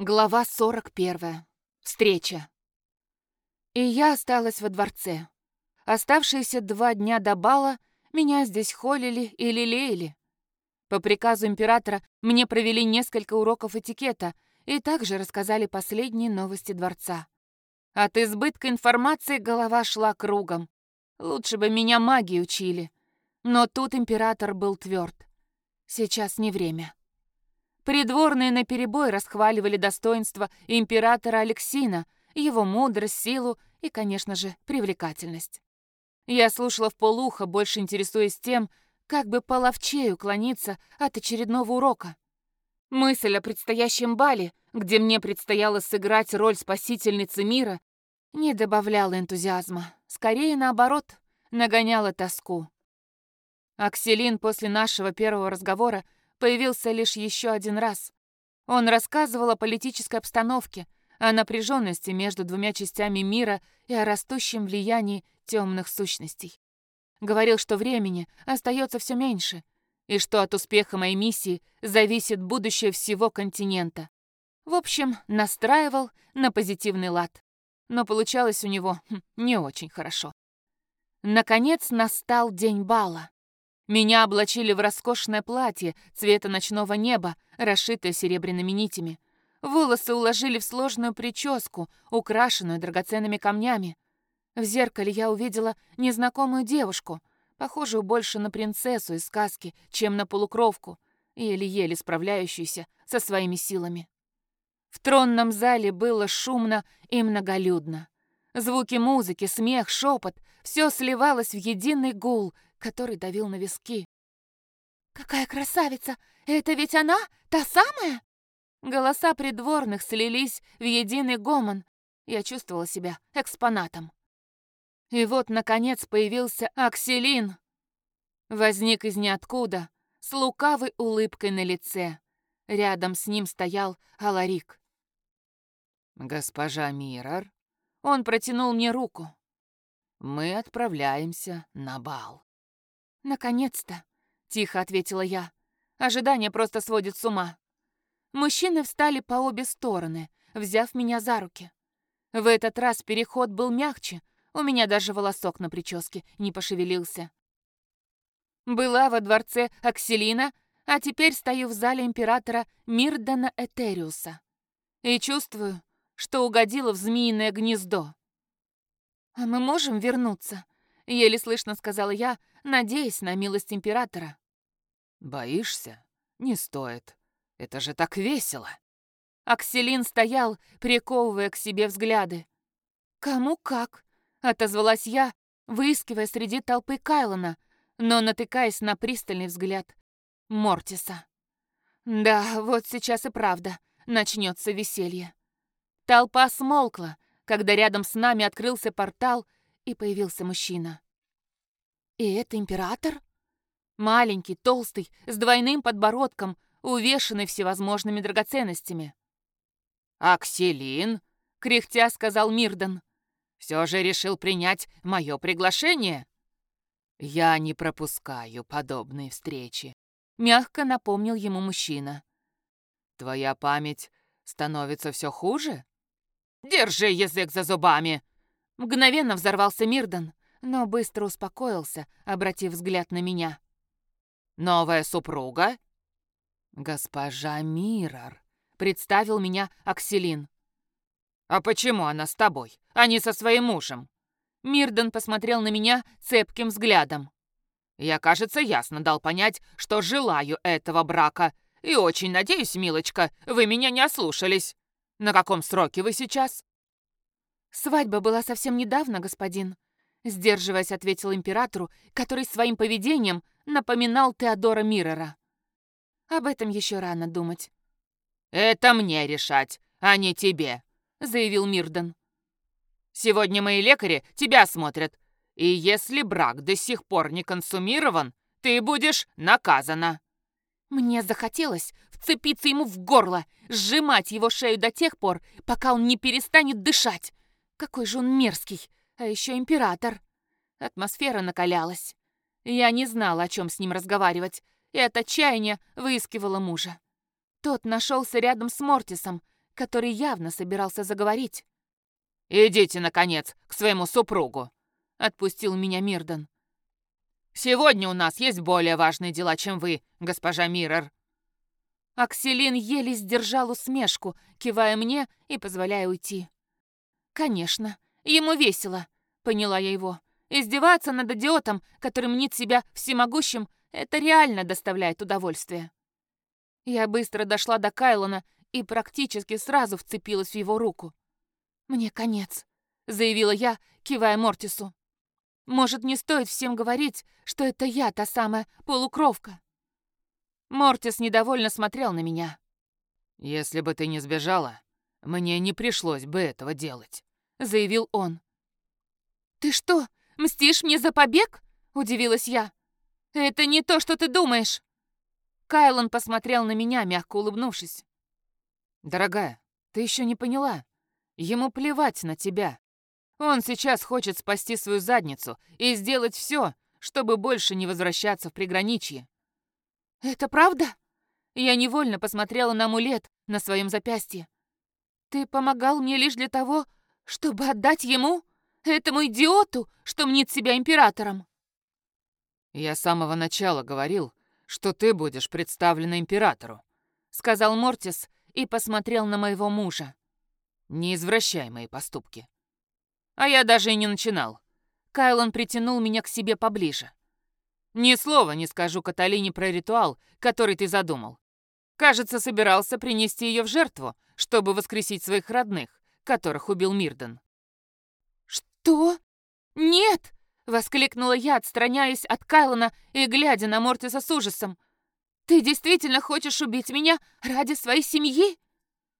Глава 41. Встреча. И я осталась во дворце. Оставшиеся два дня до бала меня здесь холили и лелеяли. По приказу императора мне провели несколько уроков этикета и также рассказали последние новости дворца. От избытка информации голова шла кругом. Лучше бы меня магии учили. Но тут император был тверд. Сейчас не время. Придворные наперебой расхваливали достоинство императора Алексина, его мудрость, силу и, конечно же, привлекательность. Я слушала в полухо, больше интересуясь тем, как бы половчей уклониться от очередного урока. Мысль о предстоящем бале, где мне предстояло сыграть роль спасительницы мира, не добавляла энтузиазма. Скорее, наоборот, нагоняла тоску. Акселин после нашего первого разговора появился лишь еще один раз. Он рассказывал о политической обстановке, о напряженности между двумя частями мира и о растущем влиянии темных сущностей. Говорил, что времени остается все меньше, и что от успеха моей миссии зависит будущее всего континента. В общем, настраивал на позитивный лад. Но получалось у него хм, не очень хорошо. Наконец настал день бала. Меня облачили в роскошное платье цвета ночного неба, расшитое серебряными нитями. Волосы уложили в сложную прическу, украшенную драгоценными камнями. В зеркале я увидела незнакомую девушку, похожую больше на принцессу из сказки, чем на полукровку, еле-еле справляющуюся со своими силами. В тронном зале было шумно и многолюдно. Звуки музыки, смех, шепот — все сливалось в единый гул, который давил на виски. «Какая красавица! Это ведь она, та самая?» Голоса придворных слились в единый гомон. Я чувствовала себя экспонатом. И вот, наконец, появился Акселин. Возник из ниоткуда, с лукавой улыбкой на лице. Рядом с ним стоял Аларик. «Госпожа Мирар?» Он протянул мне руку. «Мы отправляемся на бал». «Наконец-то!» — тихо ответила я. Ожидание просто сводит с ума. Мужчины встали по обе стороны, взяв меня за руки. В этот раз переход был мягче, у меня даже волосок на прическе не пошевелился. Была во дворце Акселина, а теперь стою в зале императора Мирдана Этериуса. И чувствую, что угодила в змеиное гнездо. «А мы можем вернуться?» — еле слышно сказала я, надеясь на милость императора. «Боишься? Не стоит. Это же так весело!» Акселин стоял, приковывая к себе взгляды. «Кому как?» — отозвалась я, выискивая среди толпы Кайлона, но натыкаясь на пристальный взгляд Мортиса. Да, вот сейчас и правда начнется веселье. Толпа смолкла, когда рядом с нами открылся портал и появился мужчина. И это император? Маленький, толстый, с двойным подбородком, увешанный всевозможными драгоценностями. «Акселин», — кряхтя сказал Мирден, — «все же решил принять мое приглашение». «Я не пропускаю подобные встречи», — мягко напомнил ему мужчина. «Твоя память становится все хуже?» «Держи язык за зубами!» Мгновенно взорвался Мирден но быстро успокоился, обратив взгляд на меня. «Новая супруга?» «Госпожа Миррор», — представил меня Акселин. «А почему она с тобой, а не со своим мужем?» Мирден посмотрел на меня цепким взглядом. «Я, кажется, ясно дал понять, что желаю этого брака. И очень надеюсь, милочка, вы меня не ослушались. На каком сроке вы сейчас?» «Свадьба была совсем недавно, господин», Сдерживаясь, ответил императору, который своим поведением напоминал Теодора Миррора. Об этом еще рано думать. «Это мне решать, а не тебе», — заявил Мирден. «Сегодня мои лекари тебя смотрят, и если брак до сих пор не консумирован, ты будешь наказана». Мне захотелось вцепиться ему в горло, сжимать его шею до тех пор, пока он не перестанет дышать. Какой же он мерзкий, а еще император. Атмосфера накалялась. Я не знала, о чем с ним разговаривать, и от отчаяния выискивала мужа. Тот нашелся рядом с Мортисом, который явно собирался заговорить. «Идите, наконец, к своему супругу», — отпустил меня Мирден. «Сегодня у нас есть более важные дела, чем вы, госпожа Миррор». Акселин еле сдержал усмешку, кивая мне и позволяя уйти. «Конечно, ему весело», — поняла я его. «Издеваться над идиотом, который мнит себя всемогущим, это реально доставляет удовольствие». Я быстро дошла до Кайлона и практически сразу вцепилась в его руку. «Мне конец», — заявила я, кивая Мортису. «Может, не стоит всем говорить, что это я та самая полукровка?» Мортис недовольно смотрел на меня. «Если бы ты не сбежала, мне не пришлось бы этого делать», — заявил он. «Ты что, мстишь мне за побег?» — удивилась я. «Это не то, что ты думаешь!» Кайлон посмотрел на меня, мягко улыбнувшись. «Дорогая, ты еще не поняла. Ему плевать на тебя. Он сейчас хочет спасти свою задницу и сделать все, чтобы больше не возвращаться в приграничье». «Это правда?» Я невольно посмотрела на амулет на своем запястье. «Ты помогал мне лишь для того, чтобы отдать ему, этому идиоту, что мнит себя императором?» «Я с самого начала говорил, что ты будешь представлена императору», — сказал Мортис и посмотрел на моего мужа. «Не извращай мои поступки». А я даже и не начинал. Кайлон притянул меня к себе поближе. «Ни слова не скажу Каталине про ритуал, который ты задумал. Кажется, собирался принести ее в жертву, чтобы воскресить своих родных, которых убил Мирден». «Что? Нет!» Воскликнула я, отстраняясь от Кайлона и глядя на Мортиса с ужасом. «Ты действительно хочешь убить меня ради своей семьи?»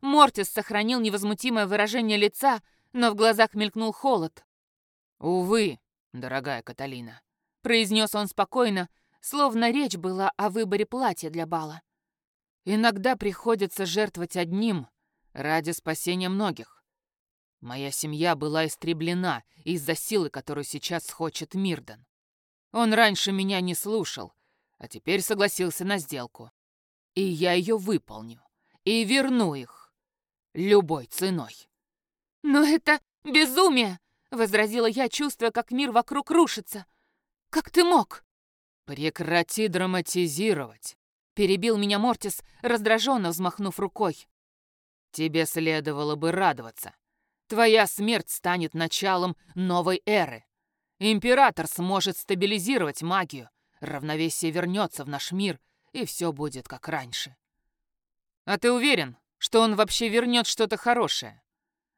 Мортис сохранил невозмутимое выражение лица, но в глазах мелькнул холод. «Увы, дорогая Каталина», — произнес он спокойно, словно речь была о выборе платья для бала. «Иногда приходится жертвовать одним ради спасения многих. Моя семья была истреблена из-за силы, которую сейчас хочет Мирден. Он раньше меня не слушал, а теперь согласился на сделку. И я ее выполню. И верну их. Любой ценой. «Но это безумие!» — возразила я, чувствуя, как мир вокруг рушится. «Как ты мог?» «Прекрати драматизировать!» — перебил меня Мортис, раздраженно взмахнув рукой. «Тебе следовало бы радоваться. Твоя смерть станет началом новой эры. Император сможет стабилизировать магию, равновесие вернется в наш мир, и все будет как раньше. А ты уверен, что он вообще вернет что-то хорошее?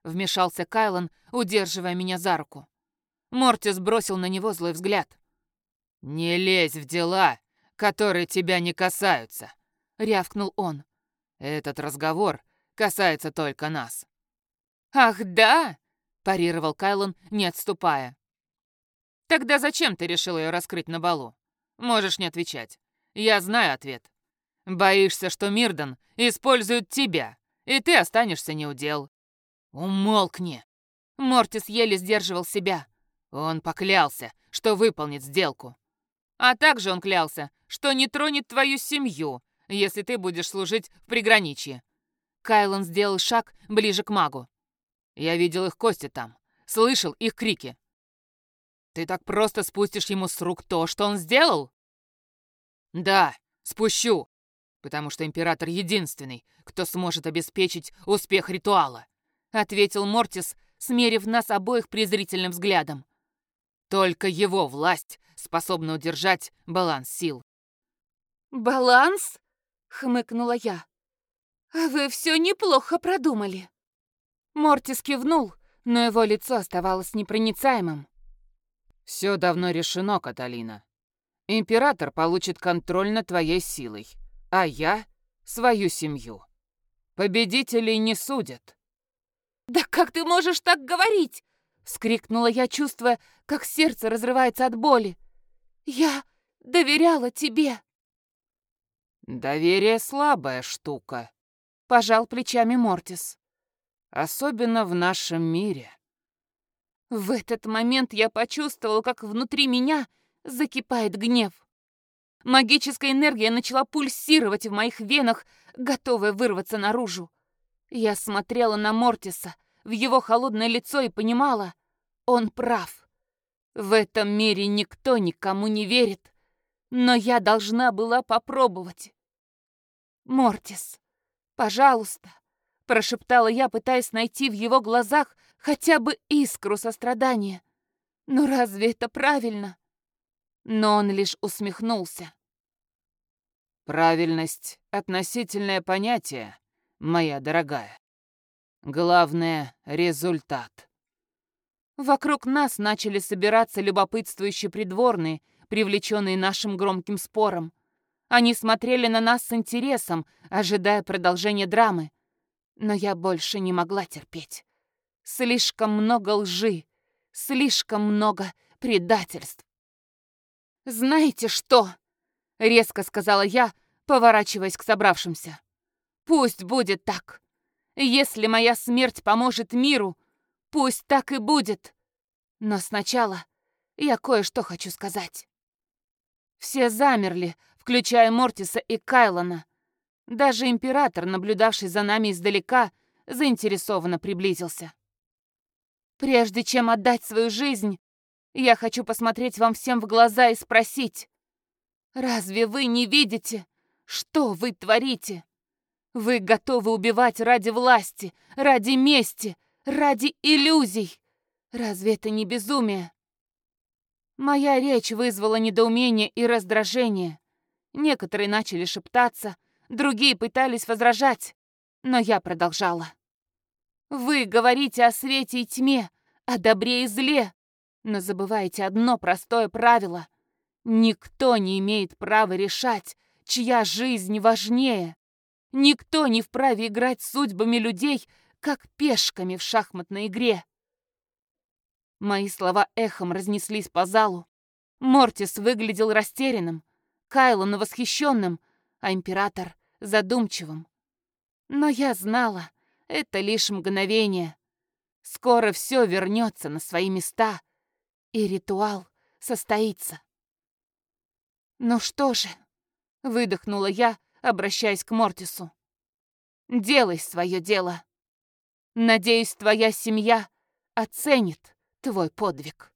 Вмешался Кайлан, удерживая меня за руку. Мортис бросил на него злой взгляд. «Не лезь в дела, которые тебя не касаются», — рявкнул он. «Этот разговор касается только нас». «Ах, да!» – парировал Кайлон, не отступая. «Тогда зачем ты решил ее раскрыть на балу? Можешь не отвечать. Я знаю ответ. Боишься, что Мирден использует тебя, и ты останешься неудел. Умолкни!» Мортис еле сдерживал себя. Он поклялся, что выполнит сделку. А также он клялся, что не тронет твою семью, если ты будешь служить в приграничье. Кайлон сделал шаг ближе к магу. Я видел их кости там, слышал их крики. Ты так просто спустишь ему с рук то, что он сделал? Да, спущу, потому что император единственный, кто сможет обеспечить успех ритуала, ответил Мортис, смерив нас обоих презрительным взглядом. Только его власть способна удержать баланс сил. «Баланс?» — хмыкнула я. «А вы все неплохо продумали». Мортис кивнул, но его лицо оставалось непроницаемым. «Все давно решено, Каталина. Император получит контроль над твоей силой, а я — свою семью. Победителей не судят». «Да как ты можешь так говорить?» — вскрикнула я, чувствуя, как сердце разрывается от боли. «Я доверяла тебе». «Доверие слабая штука», — пожал плечами Мортис особенно в нашем мире. В этот момент я почувствовал, как внутри меня закипает гнев. Магическая энергия начала пульсировать в моих венах, готовая вырваться наружу. Я смотрела на Мортиса, в его холодное лицо и понимала, он прав. В этом мире никто никому не верит, но я должна была попробовать. «Мортис, пожалуйста», — прошептала я, пытаясь найти в его глазах хотя бы искру сострадания. «Ну разве это правильно?» Но он лишь усмехнулся. «Правильность — относительное понятие, моя дорогая. Главное — результат». Вокруг нас начали собираться любопытствующие придворные, привлеченные нашим громким спором. Они смотрели на нас с интересом, ожидая продолжения драмы. Но я больше не могла терпеть. Слишком много лжи, слишком много предательств. «Знаете что?» — резко сказала я, поворачиваясь к собравшимся. «Пусть будет так. Если моя смерть поможет миру, Пусть так и будет. Но сначала я кое-что хочу сказать. Все замерли, включая Мортиса и Кайлона. Даже император, наблюдавший за нами издалека, заинтересованно приблизился. Прежде чем отдать свою жизнь, я хочу посмотреть вам всем в глаза и спросить, разве вы не видите, что вы творите? Вы готовы убивать ради власти, ради мести, Ради иллюзий! Разве это не безумие? Моя речь вызвала недоумение и раздражение. Некоторые начали шептаться, другие пытались возражать, но я продолжала. Вы говорите о свете и тьме, о добре и зле, но забываете одно простое правило. Никто не имеет права решать, чья жизнь важнее. Никто не вправе играть судьбами людей, как пешками в шахматной игре. Мои слова эхом разнеслись по залу. Мортис выглядел растерянным, Кайлон восхищенным, а император задумчивым. Но я знала, это лишь мгновение. Скоро все вернется на свои места, и ритуал состоится. «Ну что же», — выдохнула я, обращаясь к Мортису, — «делай свое дело». Надеюсь, твоя семья оценит твой подвиг.